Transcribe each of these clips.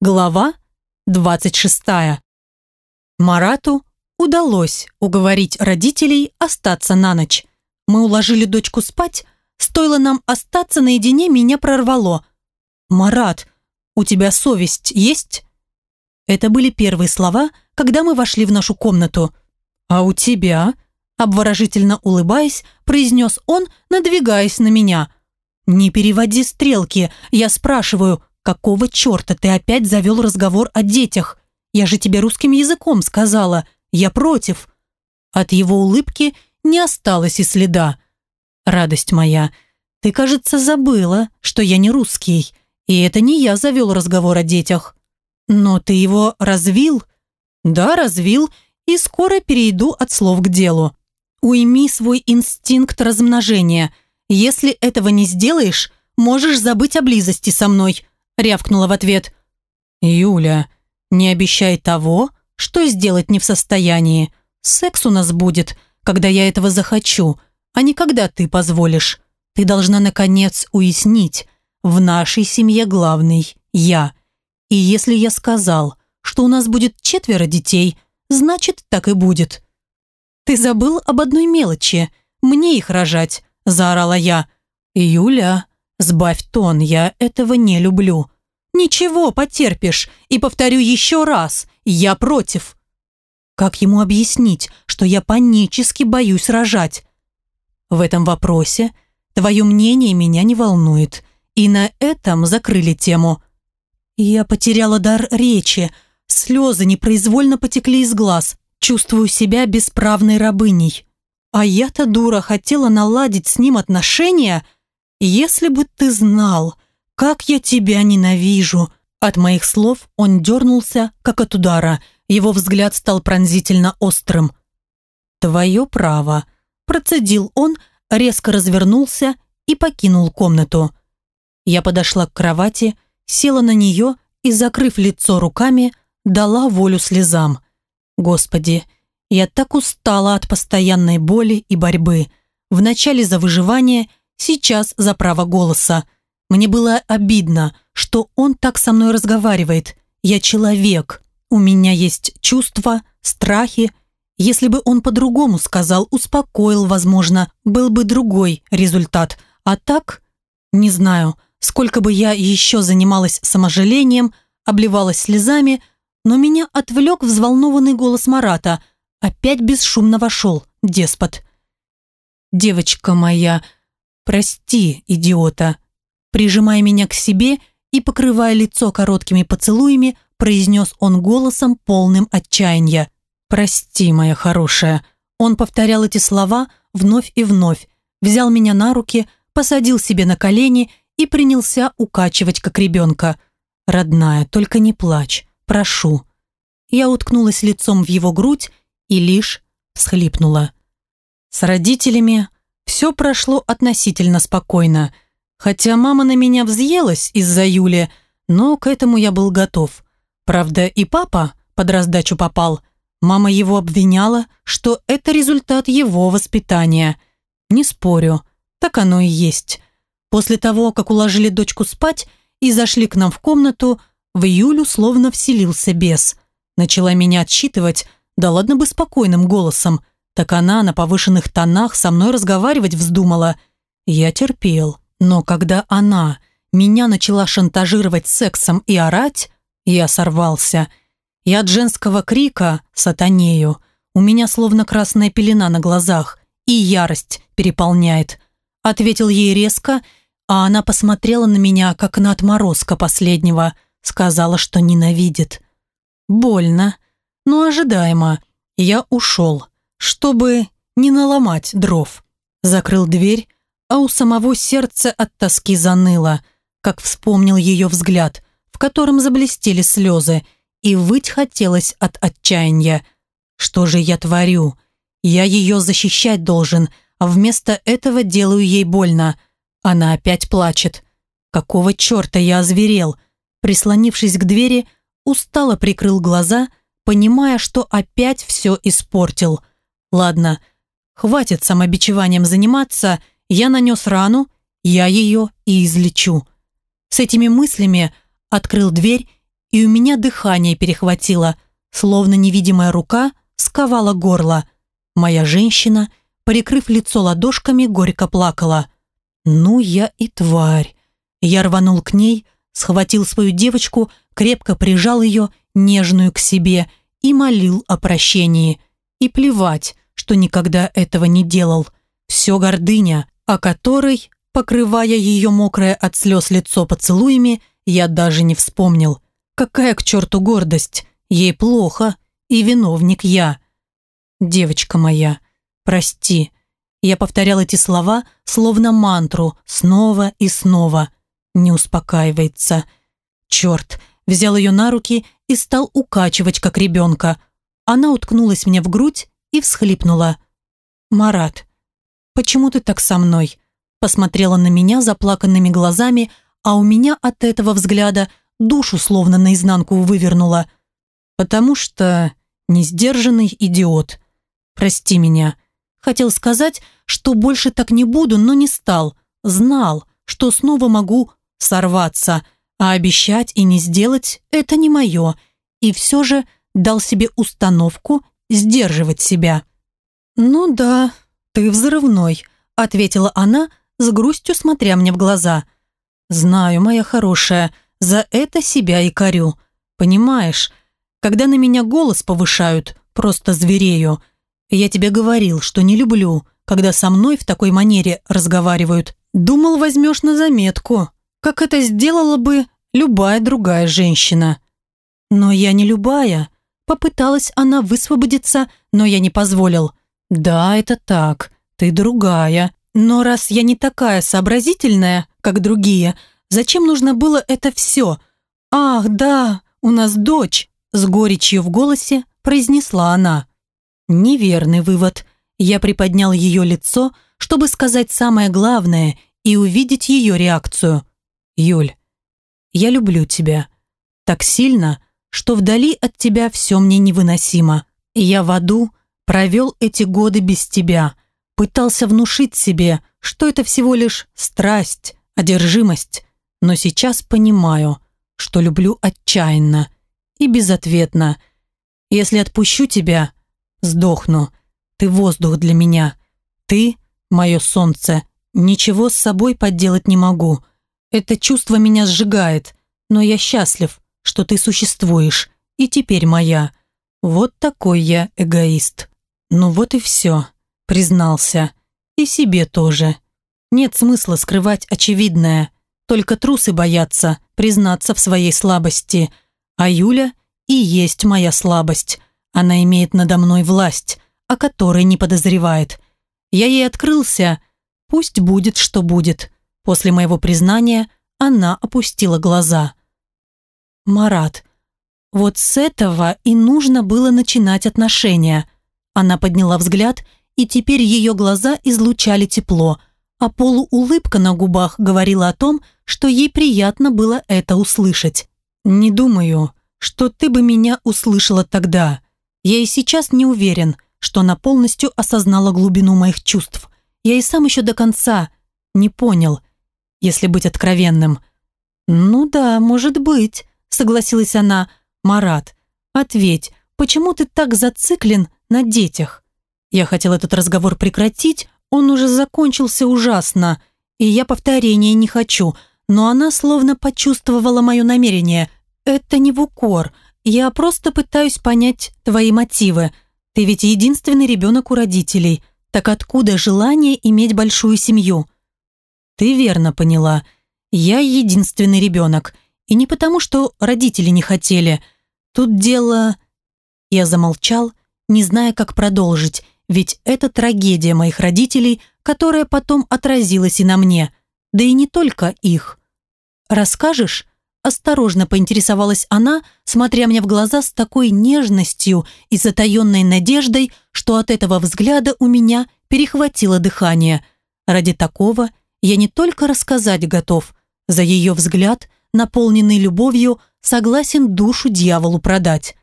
Глава 26. Марату удалось уговорить родителей остаться на ночь. Мы уложили дочку спать, стоило нам остаться наедине, меня прорвало. «Марат, у тебя совесть есть?» Это были первые слова, когда мы вошли в нашу комнату. «А у тебя?» Обворожительно улыбаясь, произнес он, надвигаясь на меня. «Не переводи стрелки, я спрашиваю, какого черта ты опять завел разговор о детях? Я же тебе русским языком сказала, я против». От его улыбки не осталось и следа. «Радость моя, ты, кажется, забыла, что я не русский, и это не я завел разговор о детях. Но ты его развил?» «Да, развил, и скоро перейду от слов к делу. Уйми свой инстинкт размножения. Если этого не сделаешь, можешь забыть о близости со мной», рявкнула в ответ. «Юля, не обещай того, что сделать не в состоянии. Секс у нас будет, когда я этого захочу, а не когда ты позволишь. Ты должна, наконец, уяснить, в нашей семье главный я. И если я сказал, что у нас будет четверо детей, значит, так и будет». «Ты забыл об одной мелочи. Мне их рожать», – заорала я. «Юля, сбавь тон, я этого не люблю». «Ничего, потерпишь. И повторю еще раз, я против». Как ему объяснить, что я панически боюсь рожать? В этом вопросе твое мнение меня не волнует. И на этом закрыли тему. Я потеряла дар речи, слезы непроизвольно потекли из глаз, чувствую себя бесправной рабыней. А я-то, дура, хотела наладить с ним отношения. Если бы ты знал, как я тебя ненавижу!» От моих слов он дернулся, как от удара. Его взгляд стал пронзительно острым. «Твое право», – процедил он, резко развернулся и покинул комнату. Я подошла к кровати, села на нее и, закрыв лицо руками, дала волю слезам. Господи, я так устала от постоянной боли и борьбы. Вначале за выживание, сейчас за право голоса. Мне было обидно, что он так со мной разговаривает. Я человек. У меня есть чувства, страхи. Если бы он по-другому сказал, успокоил, возможно, был бы другой результат. А так, не знаю, сколько бы я еще занималась саможалением, обливалась слезами, но меня отвлек взволнованный голос Марата. Опять бесшумно вошел, деспот. «Девочка моя, прости, идиота», Прижимая меня к себе и покрывая лицо короткими поцелуями, произнес он голосом, полным отчаяния. «Прости, моя хорошая». Он повторял эти слова вновь и вновь, взял меня на руки, посадил себе на колени и принялся укачивать, как ребенка. «Родная, только не плачь, прошу». Я уткнулась лицом в его грудь и лишь всхлипнула. С родителями все прошло относительно спокойно – Хотя мама на меня взъелась из-за Юли, но к этому я был готов. Правда, и папа под раздачу попал. Мама его обвиняла, что это результат его воспитания. Не спорю, так оно и есть. После того, как уложили дочку спать и зашли к нам в комнату, в Юлю словно вселился бес. Начала меня отчитывать, да ладно бы спокойным голосом, так она на повышенных тонах со мной разговаривать вздумала. Я терпел. Но когда она меня начала шантажировать сексом и орать, я сорвался. И от женского крика «сатанею» у меня словно красная пелена на глазах, и ярость переполняет. Ответил ей резко, а она посмотрела на меня, как на отморозка последнего, сказала, что ненавидит. Больно, но ожидаемо. Я ушел, чтобы не наломать дров. Закрыл дверь, а у самого сердце от тоски заныло, как вспомнил ее взгляд, в котором заблестели слезы, и выть хотелось от отчаяния. Что же я творю? Я ее защищать должен, а вместо этого делаю ей больно. Она опять плачет. Какого черта я озверел? Прислонившись к двери, устало прикрыл глаза, понимая, что опять все испортил. Ладно, хватит самобичеванием заниматься – я нанес рану, я ее и излечу. С этими мыслями открыл дверь и у меня дыхание перехватило, словно невидимая рука сковала горло. Моя женщина, прикрыв лицо ладошками, горько плакала. «Ну я и тварь!» Я рванул к ней, схватил свою девочку, крепко прижал ее, нежную к себе, и молил о прощении. И плевать, что никогда этого не делал. Все гордыня, о которой, покрывая ее мокрое от слез лицо поцелуями, я даже не вспомнил. Какая к черту гордость? Ей плохо, и виновник я. Девочка моя, прости. Я повторял эти слова, словно мантру, снова и снова. Не успокаивается. Черт, взял ее на руки и стал укачивать, как ребенка. Она уткнулась мне в грудь и всхлипнула. «Марат, почему ты так со мной?» Посмотрела на меня заплаканными глазами, а у меня от этого взгляда душу словно наизнанку вывернула. «Потому что несдержанный идиот. Прости меня». Хотел сказать, что больше так не буду, но не стал. Знал, что снова могу сорваться, а обещать и не сделать – это не мое. И все же дал себе установку сдерживать себя. «Ну да, ты взрывной», – ответила она, с грустью смотря мне в глаза. «Знаю, моя хорошая, за это себя и корю. Понимаешь, когда на меня голос повышают, просто зверею. Я тебе говорил, что не люблю, когда со мной в такой манере разговаривают. Думал, возьмешь на заметку, как это сделала бы любая другая женщина. Но я не любая. Попыталась она высвободиться, но я не позволил. Да, это так, ты другая. Но раз я не такая сообразительная, как другие, зачем нужно было это все? Ах, да, у нас дочь, с горечью в голосе произнесла она. Неверный вывод. Я приподнял ее лицо, чтобы сказать самое главное и увидеть ее реакцию. Юль, я люблю тебя. Так сильно, что вдали от тебя все мне невыносимо. Я в аду провел эти годы без тебя. Пытался внушить себе, что это всего лишь страсть, одержимость. Но сейчас понимаю, что люблю отчаянно и безответно. Если отпущу тебя, сдохну. Ты воздух для меня. Ты – мое солнце. Ничего с собой поделать не могу. Это чувство меня сжигает, но я счастлив, что ты существуешь, и теперь моя. Вот такой я эгоист. Ну вот и все, признался. И себе тоже. Нет смысла скрывать очевидное. Только трусы боятся признаться в своей слабости. А Юля и есть моя слабость. Она имеет надо мной власть, о которой не подозревает. Я ей открылся. Пусть будет, что будет. После моего признания она опустила глаза. Марат, вот с этого и нужно было начинать отношения. Она подняла взгляд, и теперь ее глаза излучали тепло, а полуулыбка на губах говорила о том, что ей приятно было это услышать. «Не думаю, что ты бы меня услышала тогда. Я и сейчас не уверен, что она полностью осознала глубину моих чувств. Я и сам еще до конца не понял, если быть откровенным. «Ну да, может быть», — согласилась она. «Марат, ответь, почему ты так зациклен на детях?» Я хотел этот разговор прекратить, он уже закончился ужасно, и я повторения не хочу, но она словно почувствовала мое намерение. «Это не в укор, я просто пытаюсь понять твои мотивы. Ты ведь единственный ребенок у родителей, так откуда желание иметь большую семью?» «Ты верно поняла. Я единственный ребенок, и не потому, что родители не хотели. Тут дело...» Я замолчал, не зная, как продолжить, ведь это трагедия моих родителей, которая потом отразилась и на мне, да и не только их. «Расскажешь?» Осторожно поинтересовалась она, смотря мне в глаза с такой нежностью и затаенной надеждой, что от этого взгляда у меня перехватило дыхание. Ради такого я не только рассказать готов, за ее взгляд, наполненный любовью, согласен душу дьяволу продать.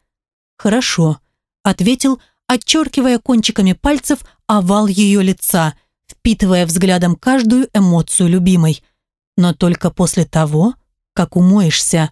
«Хорошо», — ответил, отчеркивая кончиками пальцев овал ее лица, впитывая взглядом каждую эмоцию любимой. Но только после того, как умоешься.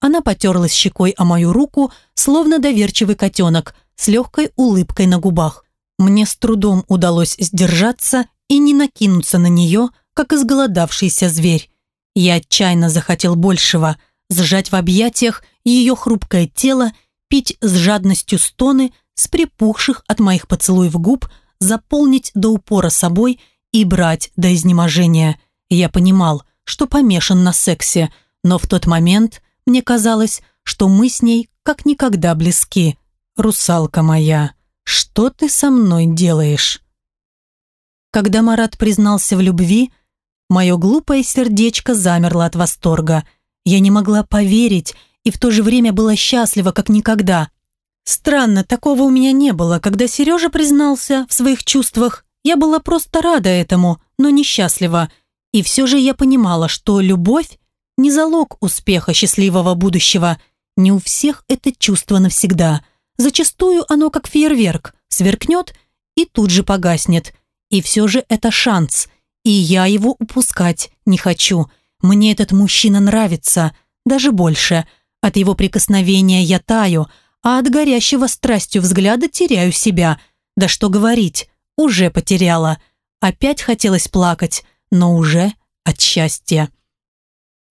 Она потерлась щекой о мою руку, словно доверчивый котенок, с легкой улыбкой на губах. Мне с трудом удалось сдержаться и не накинуться на нее, как изголодавшийся зверь. Я отчаянно захотел большего – сжать в объятиях ее хрупкое тело, пить с жадностью стоны с припухших от моих поцелуев губ, заполнить до упора собой и брать до изнеможения. Я понимал, что помешан на сексе, но в тот момент мне казалось, что мы с ней как никогда близки. «Русалка моя, что ты со мной делаешь?» Когда Марат признался в любви, мое глупое сердечко замерло от восторга. Я не могла поверить и в то же время была счастлива, как никогда. Странно, такого у меня не было. Когда Сережа признался в своих чувствах, я была просто рада этому, но несчастлива. И все же я понимала, что любовь не залог успеха счастливого будущего. Не у всех это чувство навсегда. Зачастую оно как фейерверк, сверкнет и тут же погаснет. И все же это шанс, и я его упускать не хочу. Мне этот мужчина нравится, даже больше. От его прикосновения я таю, а от горящего страстью взгляда теряю себя. Да что говорить, уже потеряла. Опять хотелось плакать, но уже от счастья.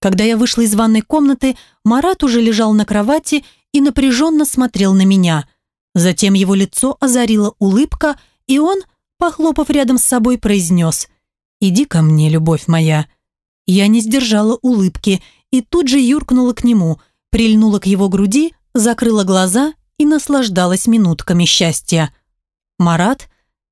Когда я вышла из ванной комнаты, Марат уже лежал на кровати и напряженно смотрел на меня. Затем его лицо озарила улыбка, и он, похлопав рядом с собой, произнес «Иди ко мне, любовь моя». Я не сдержала улыбки и тут же юркнула к нему, прильнула к его груди, закрыла глаза и наслаждалась минутками счастья. «Марат,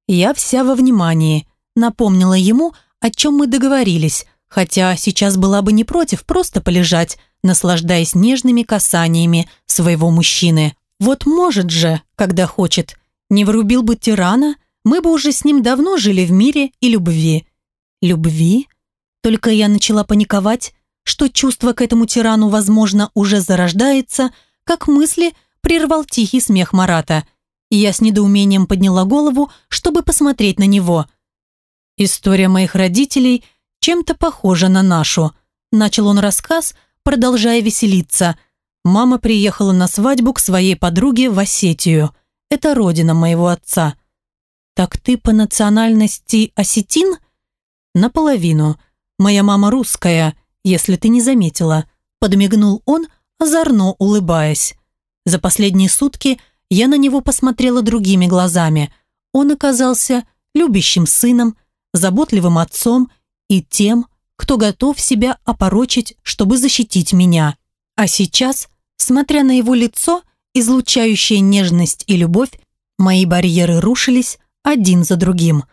я вся во внимании», напомнила ему, о чем мы договорились, хотя сейчас была бы не против просто полежать, наслаждаясь нежными касаниями своего мужчины. Вот может же, когда хочет. Не врубил бы тирана, мы бы уже с ним давно жили в мире и любви. Любви? Только я начала паниковать, что чувство к этому тирану, возможно, уже зарождается, как мысли прервал тихий смех Марата. И я с недоумением подняла голову, чтобы посмотреть на него. История моих родителей чем-то похожа на нашу. Начал он рассказ, продолжая веселиться. Мама приехала на свадьбу к своей подруге в Осетию. Это родина моего отца. Так ты по национальности осетин? Наполовину. Моя мама русская, если ты не заметила. Подмигнул он, озорно улыбаясь. За последние сутки я на него посмотрела другими глазами. Он оказался любящим сыном, заботливым отцом и тем, кто готов себя опорочить, чтобы защитить меня. А сейчас, смотря на его лицо, излучающее нежность и любовь, мои барьеры рушились один за другим.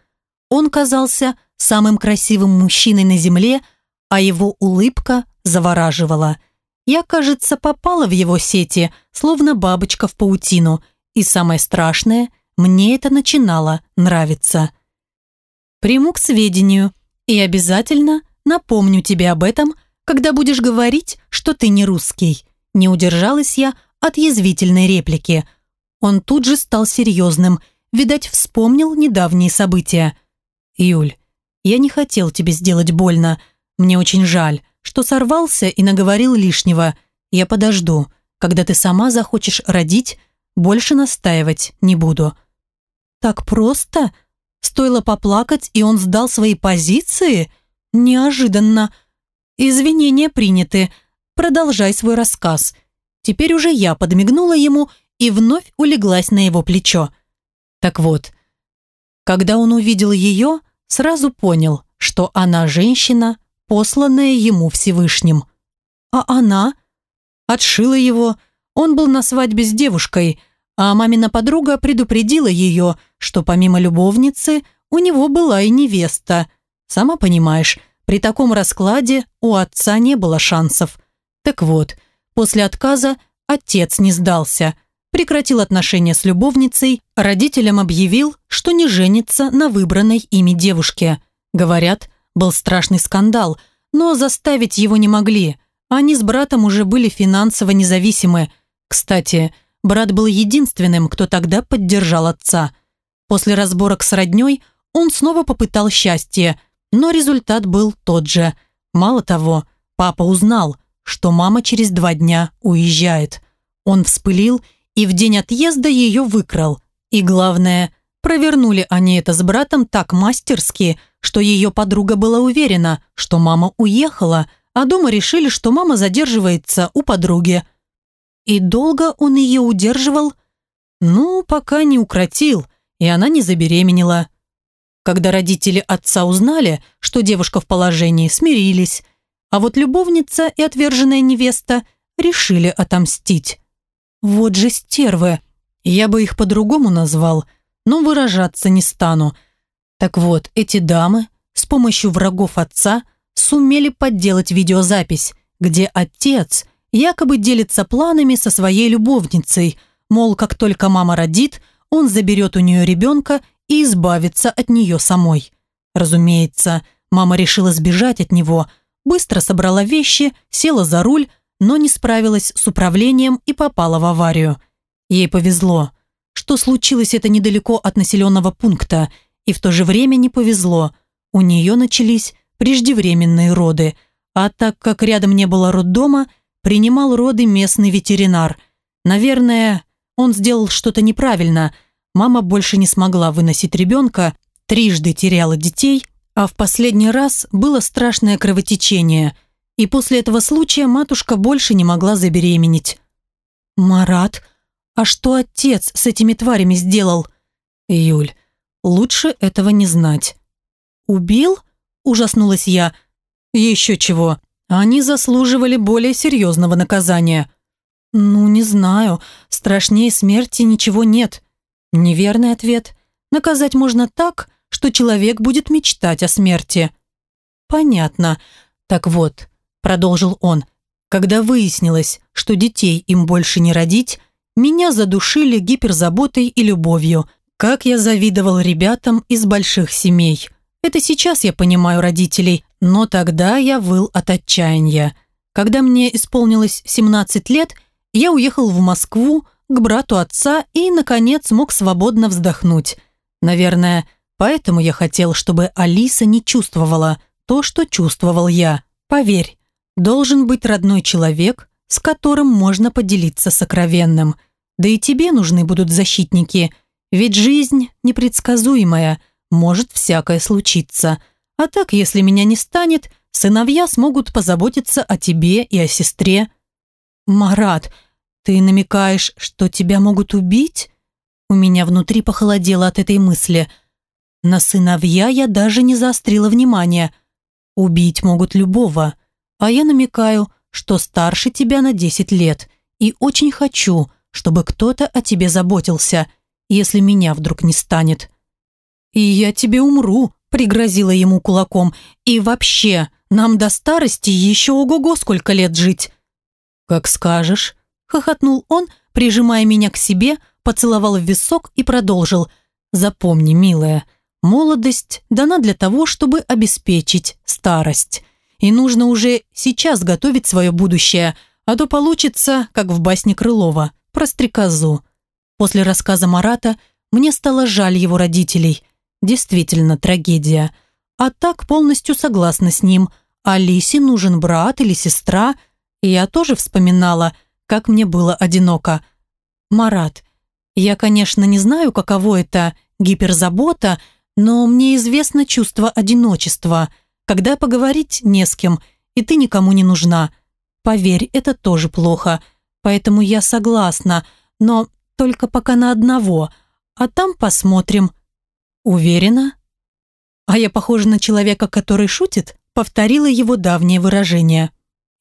Он казался самым красивым мужчиной на земле, а его улыбка завораживала. Я, кажется, попала в его сети, словно бабочка в паутину, и самое страшное, мне это начинало нравиться. Приму к сведению и обязательно напомню тебе об этом, когда будешь говорить, что ты не русский. Не удержалась я от язвительной реплики. Он тут же стал серьезным, видать, вспомнил недавние события. «Юль, я не хотел тебе сделать больно. Мне очень жаль, что сорвался и наговорил лишнего. Я подожду. Когда ты сама захочешь родить, больше настаивать не буду». «Так просто?» Стоило поплакать, и он сдал свои позиции? Неожиданно. Извинения приняты. Продолжай свой рассказ. Теперь уже я подмигнула ему и вновь улеглась на его плечо. Так вот, когда он увидел ее, сразу понял, что она женщина, посланная ему Всевышним. А она? Отшила его. Он был на свадьбе с девушкой – а мамина подруга предупредила ее, что помимо любовницы у него была и невеста. Сама понимаешь, при таком раскладе у отца не было шансов. Так вот, после отказа отец не сдался, прекратил отношения с любовницей, родителям объявил, что не женится на выбранной ими девушке. Говорят, был страшный скандал, но заставить его не могли. Они с братом уже были финансово независимы. Кстати, Брат был единственным, кто тогда поддержал отца. После разборок с родней он снова попытал счастье, но результат был тот же. Мало того, папа узнал, что мама через два дня уезжает. Он вспылил и в день отъезда ее выкрал. И главное, провернули они это с братом так мастерски, что ее подруга была уверена, что мама уехала, а дома решили, что мама задерживается у подруги. И долго он ее удерживал? Ну, пока не укротил, и она не забеременела. Когда родители отца узнали, что девушка в положении, смирились, а вот любовница и отверженная невеста решили отомстить. Вот же стервы. Я бы их по-другому назвал, но выражаться не стану. Так вот, эти дамы с помощью врагов отца сумели подделать видеозапись, где отец якобы делится планами со своей любовницей, мол, как только мама родит, он заберет у нее ребенка и избавится от нее самой. Разумеется, мама решила сбежать от него, быстро собрала вещи, села за руль, но не справилась с управлением и попала в аварию. Ей повезло, что случилось это недалеко от населенного пункта, и в то же время не повезло. У нее начались преждевременные роды, а так как рядом не было роддома, принимал роды местный ветеринар. Наверное, он сделал что-то неправильно. Мама больше не смогла выносить ребенка, трижды теряла детей, а в последний раз было страшное кровотечение – и после этого случая матушка больше не могла забеременеть. «Марат, а что отец с этими тварями сделал?» «Юль, лучше этого не знать». «Убил?» – ужаснулась я. «Еще чего. Они заслуживали более серьезного наказания». «Ну, не знаю. Страшнее смерти ничего нет». Неверный ответ. Наказать можно так, что человек будет мечтать о смерти. Понятно. Так вот, продолжил он. Когда выяснилось, что детей им больше не родить, меня задушили гиперзаботой и любовью. Как я завидовал ребятам из больших семей. Это сейчас я понимаю родителей, но тогда я выл от отчаяния. Когда мне исполнилось 17 лет, я уехал в Москву к брату отца и, наконец, мог свободно вздохнуть. Наверное, поэтому я хотел, чтобы Алиса не чувствовала то, что чувствовал я. Поверь, Должен быть родной человек, с которым можно поделиться сокровенным. Да и тебе нужны будут защитники, ведь жизнь непредсказуемая, может всякое случиться. А так, если меня не станет, сыновья смогут позаботиться о тебе и о сестре. Марат, ты намекаешь, что тебя могут убить? У меня внутри похолодело от этой мысли. На сыновья я даже не заострила внимание. Убить могут любого а я намекаю, что старше тебя на 10 лет, и очень хочу, чтобы кто-то о тебе заботился, если меня вдруг не станет. И я тебе умру, пригрозила ему кулаком, и вообще, нам до старости еще ого-го сколько лет жить. Как скажешь, хохотнул он, прижимая меня к себе, поцеловал в висок и продолжил. Запомни, милая, молодость дана для того, чтобы обеспечить старость и нужно уже сейчас готовить свое будущее, а то получится, как в басне Крылова, про стрекозу. После рассказа Марата мне стало жаль его родителей. Действительно трагедия. А так полностью согласна с ним. Алисе нужен брат или сестра. И я тоже вспоминала, как мне было одиноко. Марат, я, конечно, не знаю, каково это гиперзабота, но мне известно чувство одиночества – когда поговорить не с кем, и ты никому не нужна. Поверь, это тоже плохо. Поэтому я согласна, но только пока на одного, а там посмотрим. Уверена? А я похожа на человека, который шутит? Повторила его давнее выражение.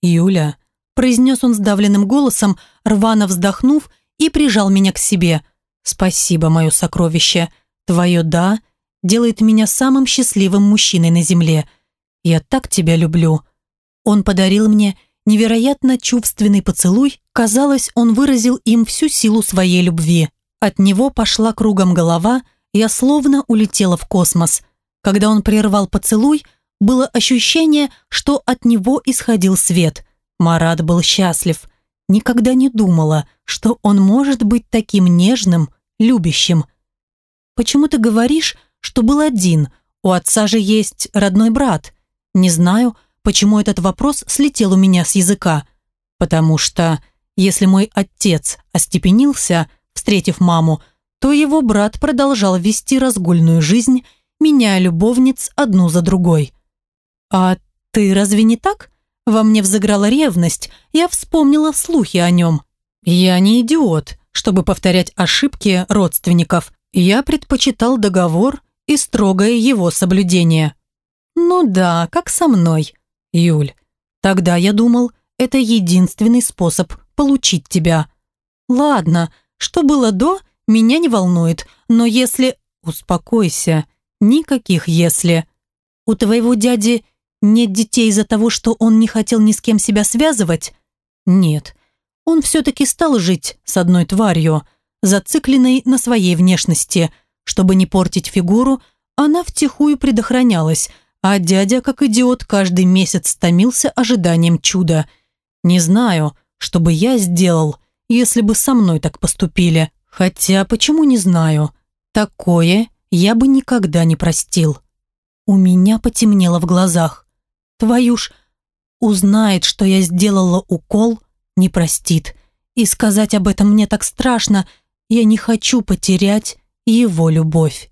Юля, произнес он сдавленным голосом, рвано вздохнув и прижал меня к себе. Спасибо, мое сокровище. Твое «да» делает меня самым счастливым мужчиной на земле – я так тебя люблю». Он подарил мне невероятно чувственный поцелуй, казалось, он выразил им всю силу своей любви. От него пошла кругом голова, я словно улетела в космос. Когда он прервал поцелуй, было ощущение, что от него исходил свет. Марат был счастлив. Никогда не думала, что он может быть таким нежным, любящим. «Почему ты говоришь, что был один? У отца же есть родной брат», не знаю, почему этот вопрос слетел у меня с языка. Потому что, если мой отец остепенился, встретив маму, то его брат продолжал вести разгульную жизнь, меняя любовниц одну за другой. «А ты разве не так?» Во мне взыграла ревность, я вспомнила слухи о нем. Я не идиот, чтобы повторять ошибки родственников. Я предпочитал договор и строгое его соблюдение. Ну да, как со мной, Юль. Тогда я думал, это единственный способ получить тебя. Ладно, что было до, меня не волнует, но если... Успокойся, никаких «если». У твоего дяди нет детей из-за того, что он не хотел ни с кем себя связывать? Нет. Он все-таки стал жить с одной тварью, зацикленной на своей внешности. Чтобы не портить фигуру, она втихую предохранялась, а дядя, как идиот, каждый месяц томился ожиданием чуда. Не знаю, что бы я сделал, если бы со мной так поступили. Хотя, почему не знаю? Такое я бы никогда не простил. У меня потемнело в глазах. Твою ж, узнает, что я сделала укол, не простит. И сказать об этом мне так страшно, я не хочу потерять его любовь.